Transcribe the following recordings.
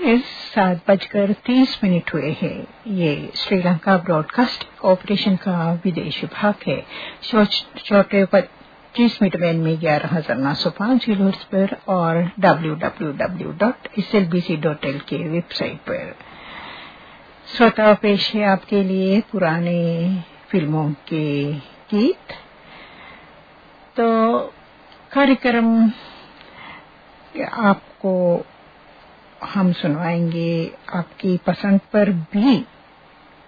सुबह सात बजकर तीस मिनट हुए हैं। ये श्रीलंका ब्रॉडकास्ट कॉरपोरेशन का विदेश विभाग है। छोटे पच्चीस बैंड में ग्यारह हज़ार नौ सौ पाँच किलो पर और W W W dot S L B C dot L K website पर। श्रोता पेश है आपके लिए पुराने फ़िल्मों के गीत। तो कार्यक्रम आपको हम सुनवाएँगे आपकी पसंद पर भी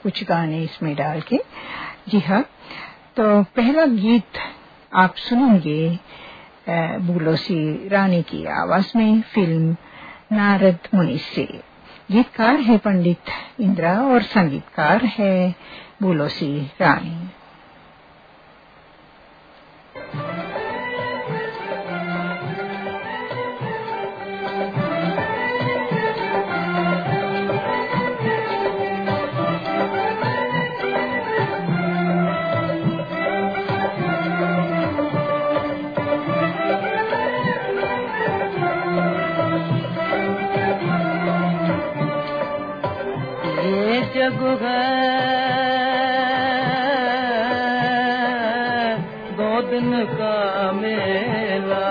कुछ गाने इसमें डाल के। जी हाँ तो पहला गीत आप सुनेंगे बुलोसी रानी की आवाज़ में, फ़िल्म नारद मुनि से। गीतकार है पंडित इंदिरा और संगीतकार है बुलोसी रानी। जग है दो दिन का मेला।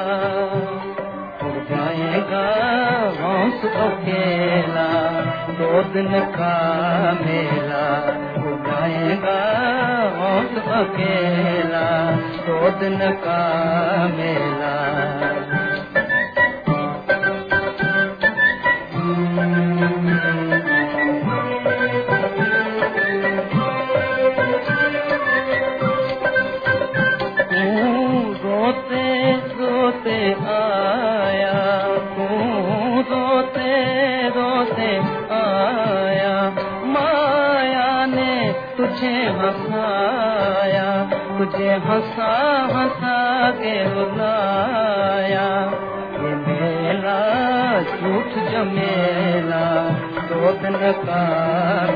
उड़ जाएगा हंस अकेला। दो दिन का मेला। उड़ जाएगा हंस अकेला। दो दिन का मेला रुलाया ये मेला झूठ जमेला दो दिन का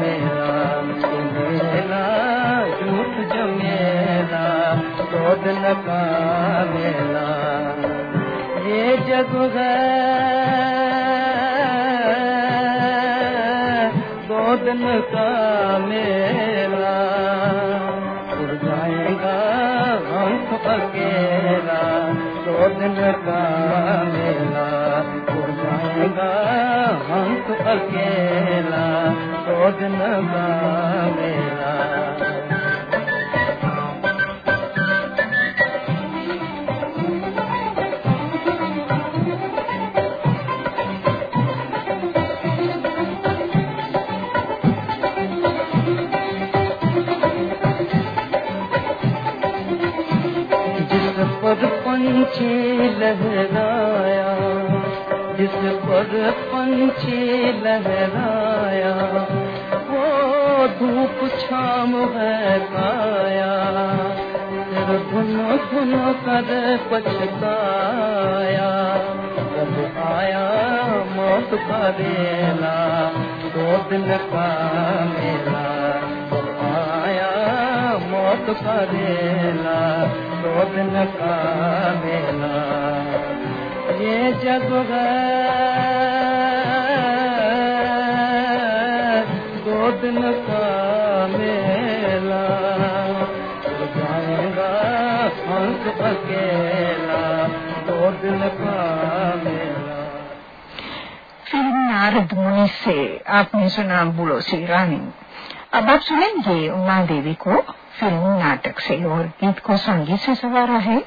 मेला, ये मेला झूठ जमेला दो दिन का मेला। ये जग है दो का मेला। अकेला दो दिन का मेला पर पंछी लहराया जिस पर पंछी लहराया वो धूप छाम है काया फिर धुन धुन कर पछताया। जब आया मौत का बेला दो दिन का मेला। मौत का बेला दो दिन का मेला ये जग दिन का मेला जाएगा हंस अकेला दो का फ़िल्म नारद मुनि से आपने सुना बुलो सी रानी। अब आप सुनेंगे उमा देवी को फ़िल्म नाटक से और गीत को संगीत से सवारा है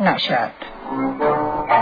नौशाद।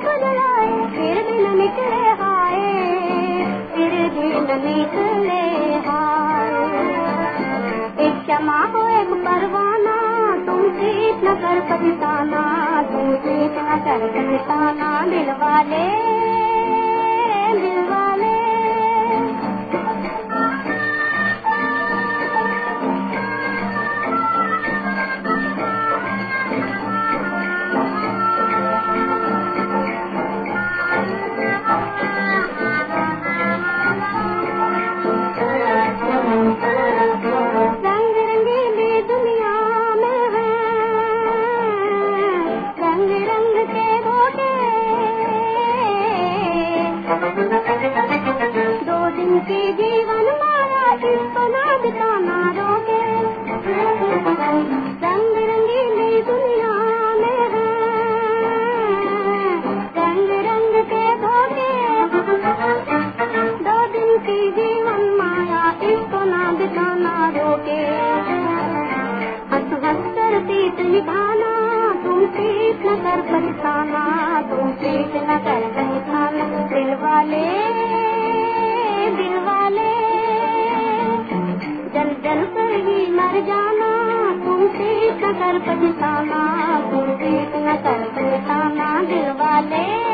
घबराए फिर दिन निकले फिर दिन निकले हाय। एक क्षमा हो, एक परवाना तुमसे इतना कर पछताना तुमसे इतना कर पछताना, दिल वाले। पेट निभाना तुम पेट न कर परेशाना तुम पेट न कर परेशाना दिल वाले दिल वाले, जल जल कर ही मर जाना तुम पेट न कर परेशाना तुम पेट न कर परेशाना दिल वाले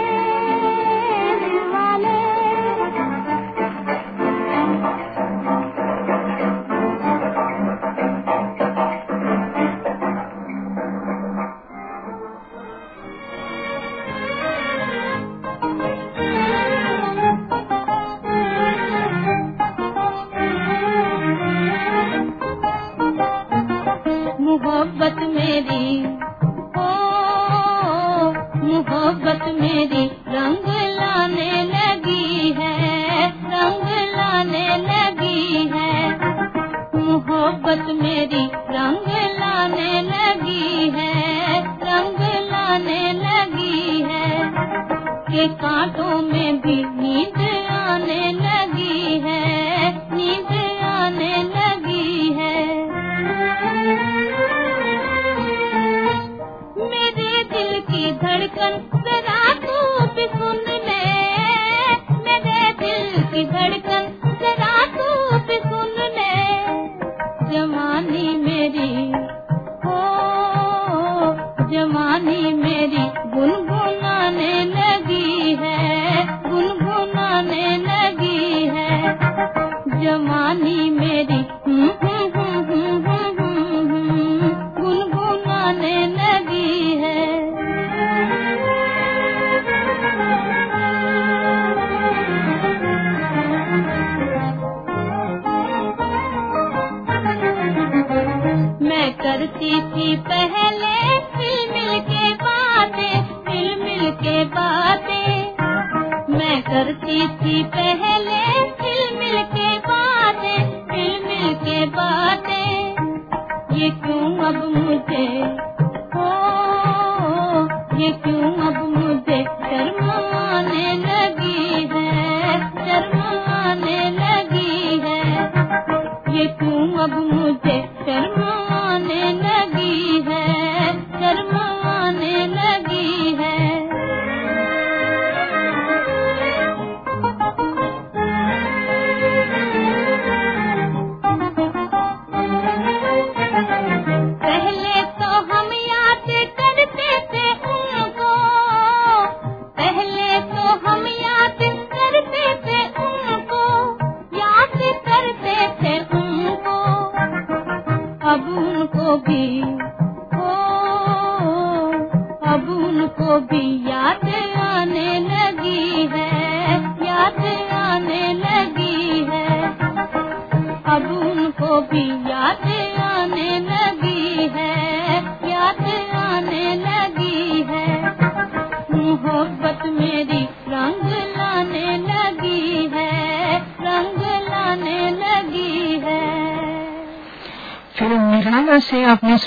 में दी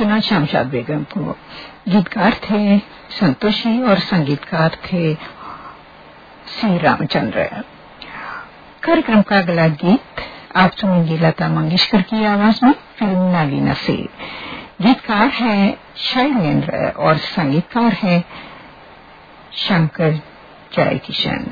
नाम शमशाद बेगम को गीतकार थे, संतोषी और संगीतकार थे श्री रामचंद्र। कार्यक्रम का अगला गीत आप सुनेंगे लता मंगेशकर की आवाज़ में, फ़िल्म नालीना से। गीतकार है शैलेंद्र और संगीतकार है शंकर जय किशन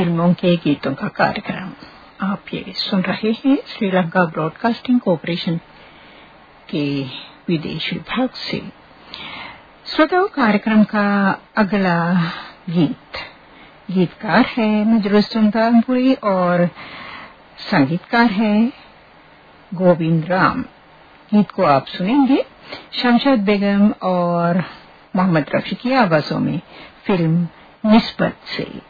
फ़िल्मों के गीतों का कार्यक्रम। आप ये सुन रहे हैं श्रीलंका ब्रॉडकास्टिंग कॉरपोरेशन के विदेश विभाग से। श्रोताओं, कार्यक्रम का अगला गीत। गीतकार है नजरुल और संगीतकार है गोविंद राम। गीत को आप सुनेंगे शमशाद बेगम और मोहम्मद रफी की आवाजों में फ़िल्म निस्बत से।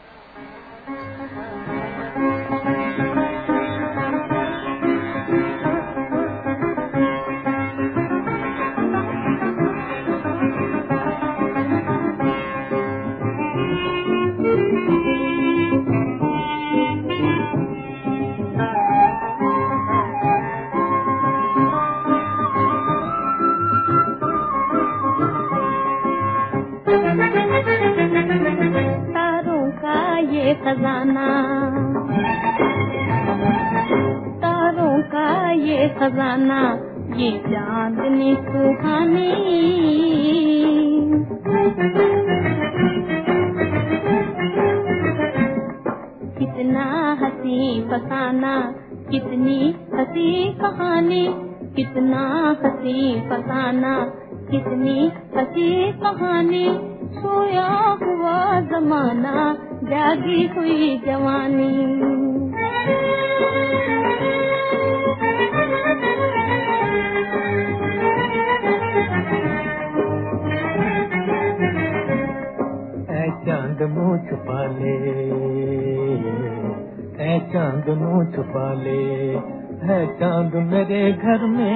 खजाना। तारों का ये खजाना, ये चांदनी सुहानी। कितना हसी फसाना, कितनी हसी कहानी। कितना हसी फसाना, कितनी हसी कहानी। सोया हुआ जमाना जागी हुई जवानी। चाँद मुँह चाँद मुँह छुपा ले है चाँद मेरे घर में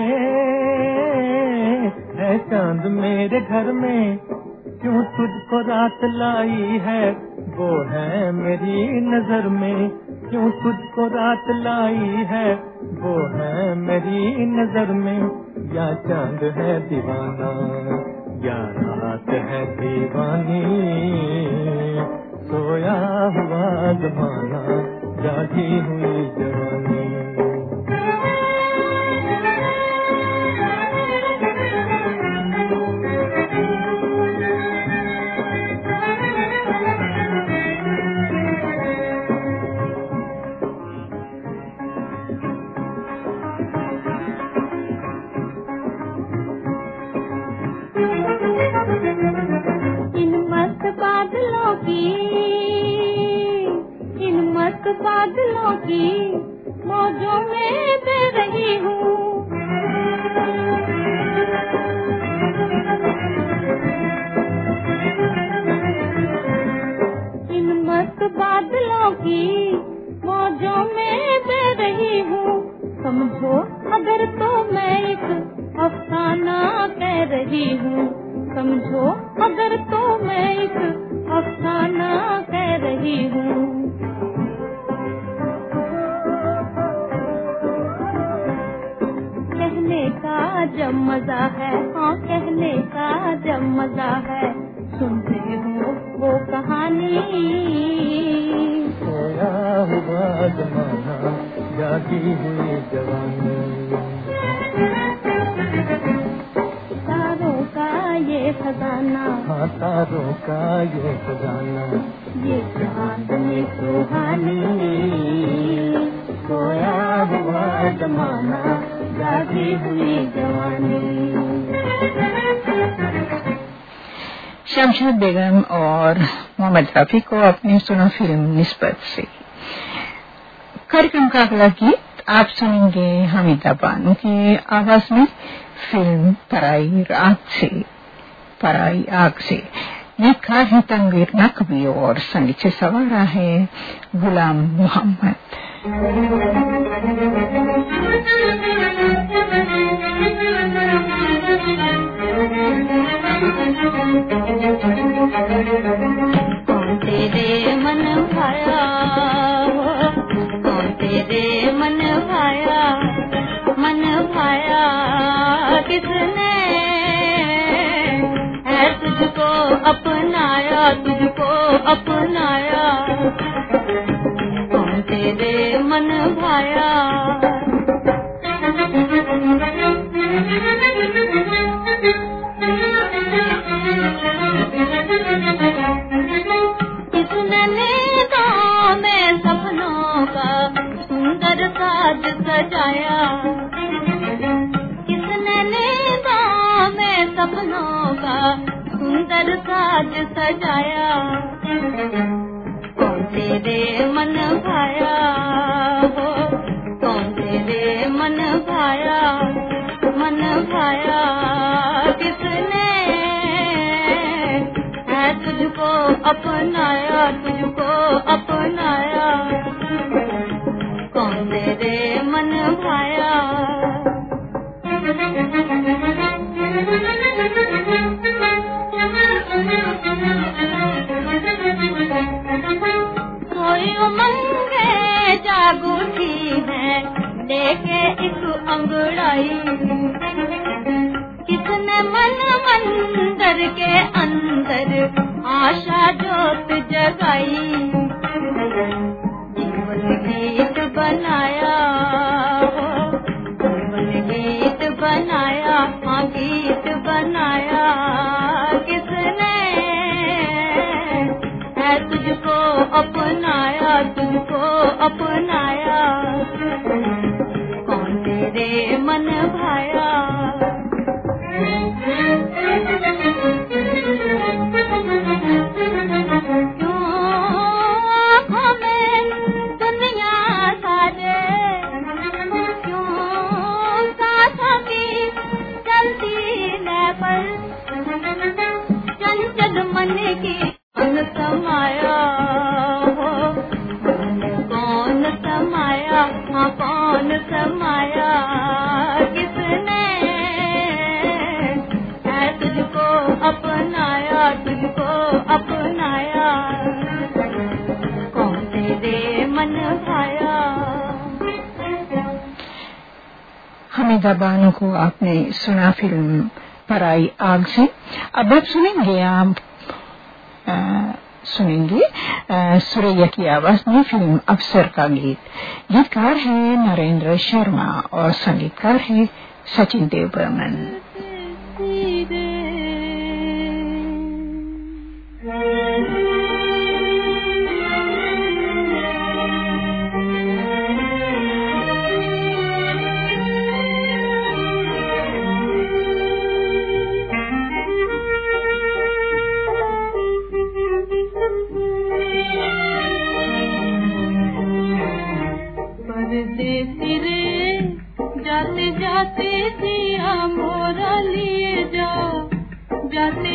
है चाँद मेरे घर में, क्यों तुझको रात लाई है? वो है मेरी नज़र में, क्यों तुझको रात लाई है? वो है मेरी नज़र में, या चाँद है दीवाना, या रात है दीवानी? सोया हुआ जमाना जागी हुई जवानी। की। मस्त बादलों की मौजों में का ये खजाना। ये चांदनी सुहानी सोया हुआ जमाना जागी हुई जवानी। शमशाद बेगम और मोहम्मद रफी को आपने सुना फ़िल्म निस्बत से। कार्यक्रम का अगला गीत आप सुनेंगे हमीदा बानो की आवाज़ में फ़िल्म पराई रात से पराई आग से। लिखा है तनवीर नकवी और संगीत से सवारा है गुलाम मोहम्मद मन भाया मन भाया मन भाया किसने तुझको अपनाया तुझको अपनाया। तेरे मन भाया? अपनाया, तुझको अपनाया। कौन तेरे मन भाया? कोई उमंगे जागूठी है लेके एक अंगड़ाई किसने मन मंदिर के अंदर आशा जोत जगाई। जीवन गीत बनाया जीवन गीत बनाया हाँ गीत बनाया। किसने, है तुझको अपनाया तुझको हमीदा बानो को आपने सुना फ़िल्म पर आई आग से। अब आप सुनेंगे आप सुनेंगे सुरैया की आवाज़ में फ़िल्म अफसर का गीत। गीतकार है नरेंद्र शर्मा और संगीतकार है सचिन देव बर्मन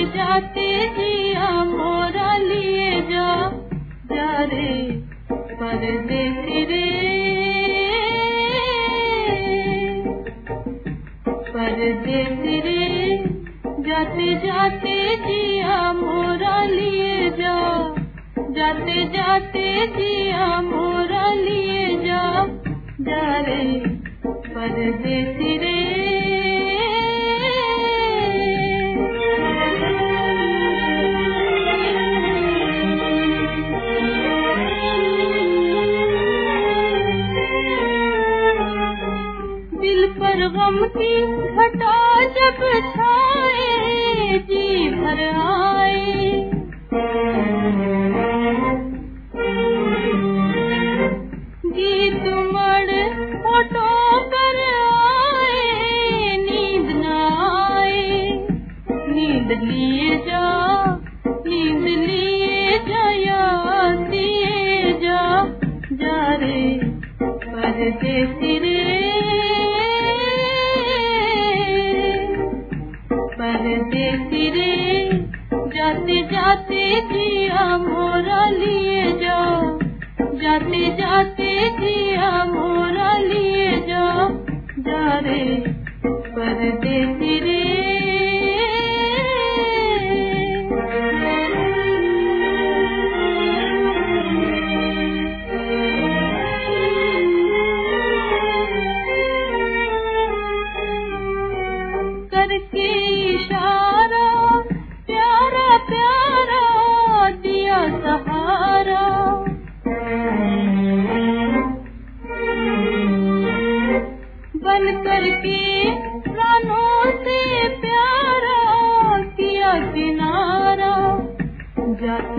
जाते जिया मोरा लिए जा जा रे परदेसी रे परदेसी रे जाते जाते जिया मोरा लिए जा, जाते जाते जिया मोरा लिए जा जा रे परदेसी रे गम की घटा जब छाए जी भर आए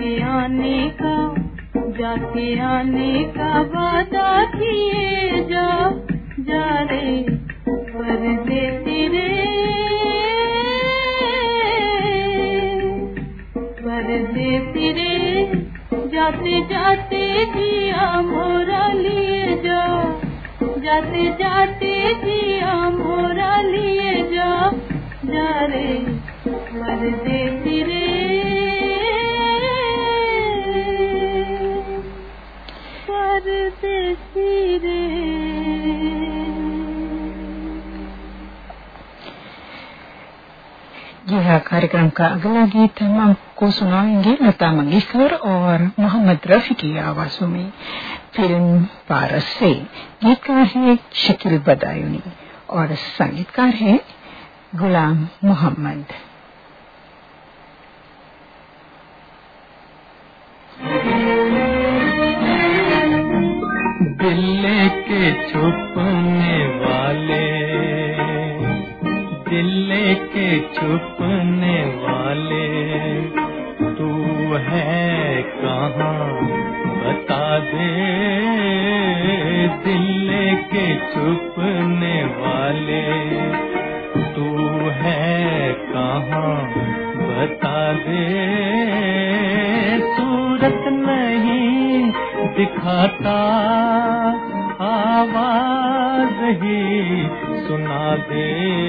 जाके आने का जाके आने का वादा किए जा जा रे परदेसी रे परदेसी रे जाते जाते जिया मोरा लिए जा, जाते जाते जिया मोरा लिए जा जा रे परदेसी कार्यक्रम का अगला गीत हम आपको सुनाएँगे लता मंगेशकर और मोहम्मद रफी की आवाजों में फ़िल्म पारस से गीतकार है शकील बदायूनी और संगीतकार है गुलाम मोहम्मद। दिल के छुपने छुपने वाले। तू है कहाँ? बता दे। दिल के छुपने वाले। तू है कहाँ? बता दे। सूरत नहीं दिखाता। आवाज़ ही सुना दे।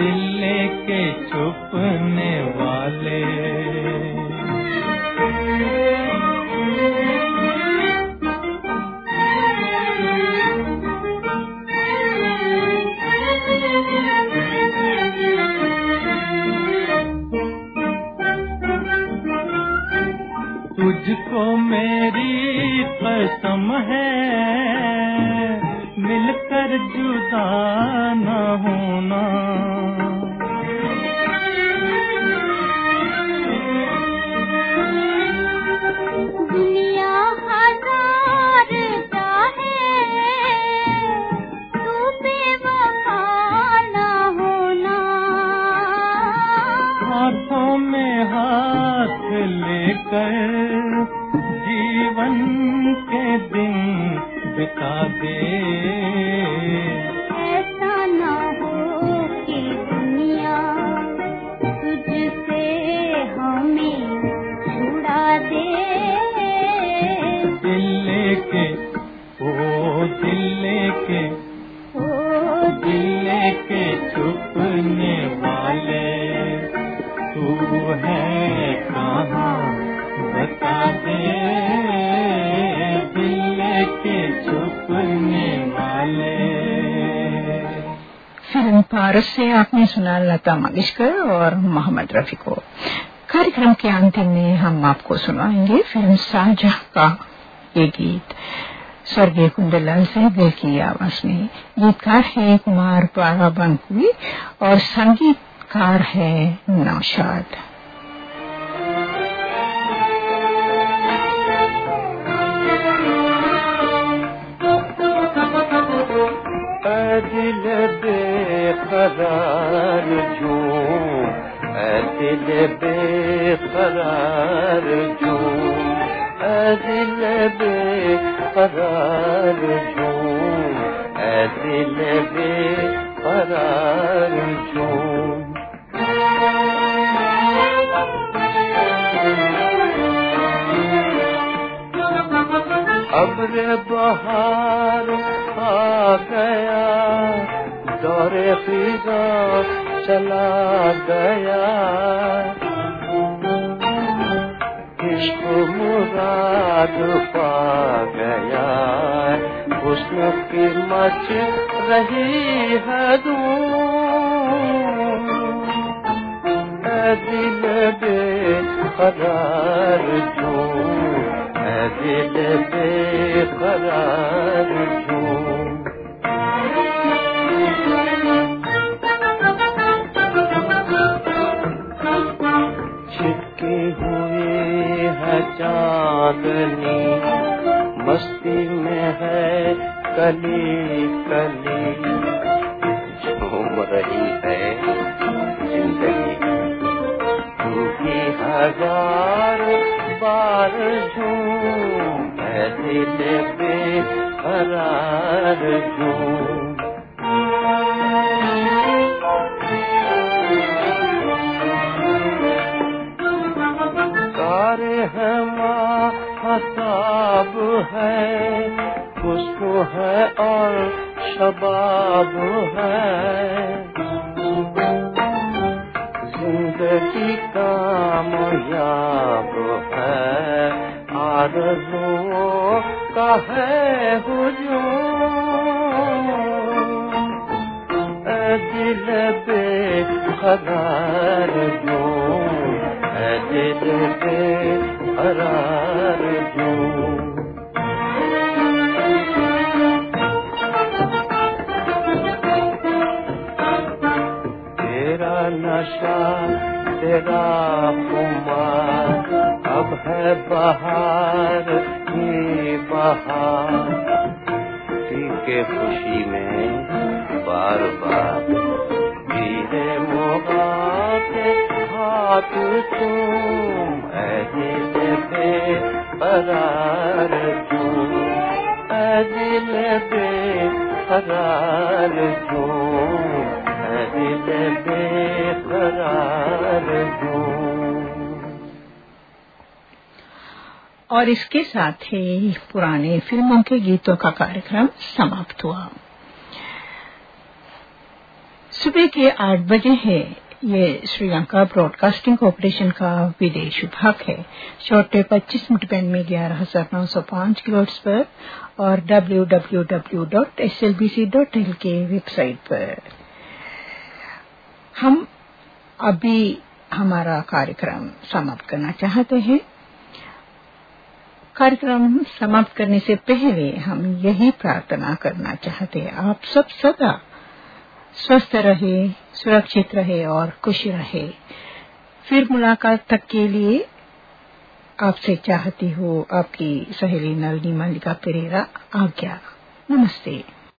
दिल के छुपने वाले मेरी कसम है। मिलकर जुदा न होना। लता मंगेशकर और मोहम्मद रफी को कार्यक्रम के अंतिम में हम आपको सुनाएँगे फ़िल्म साझा का ये गीत। स्वर्गीय कुंदलाल सहगल की आवाज़ में। गीतकार है कुमार पारा बंकुई और संगीतकार है नौशाद। बेकरार ऐ दिल बेकरार ऐ दिल बेकरार जो अब्र बहार आ गया, दौरे फिजा चला गया। मुराद पा गया हुस्न की मच रही है दू दिल बेकरार जो दिल दिल बेकरार जो चांदनी मस्ती में है कली कली। झूम रही है ज़िंदगी। तू भी हज़ार बार झूम है दिल पे करार झूम है हताब है। खुशबू है और शबाब है। ज़िंदगी कामयाब है। आरज़ुओं का है हुजूम दिल बेकरार जो। दिल तेरा नशा, तेरा खुमार, अब है बहार ही के खुशी में बार बार हाथ तुम ऐसे पे करार तुम ऐ दिल करार तुम ऐ दिल बेकरार हूँ और इसके साथ ही पुराने फ़िल्मों के गीतों का कार्यक्रम समाप्त हुआ। सुबह के आठ बजे है। ये श्रीलंका ब्रॉडकास्टिंग कॉरपोरेशन का विदेश विभाग है। छोटे 25 मिनट बैंड में ग्यारह हज़ार नौ सौ पाँच किलो पर और W W W dot S L B C dot K website पर। हम अभी हमारा कार्यक्रम समाप्त करना चाहते हैं। कार्यक्रम समाप्त करने से पहले हम यही प्रार्थना करना चाहते हैं। आप सब सदा स्वस्थ रहे, सुरक्षित रहे और खुश रहे। फिर मुलाकात तक के लिए आपसे चाहती हूँ आपकी सहेली नलनी मल्लिका पेरेरा आज्ञा। नमस्ते।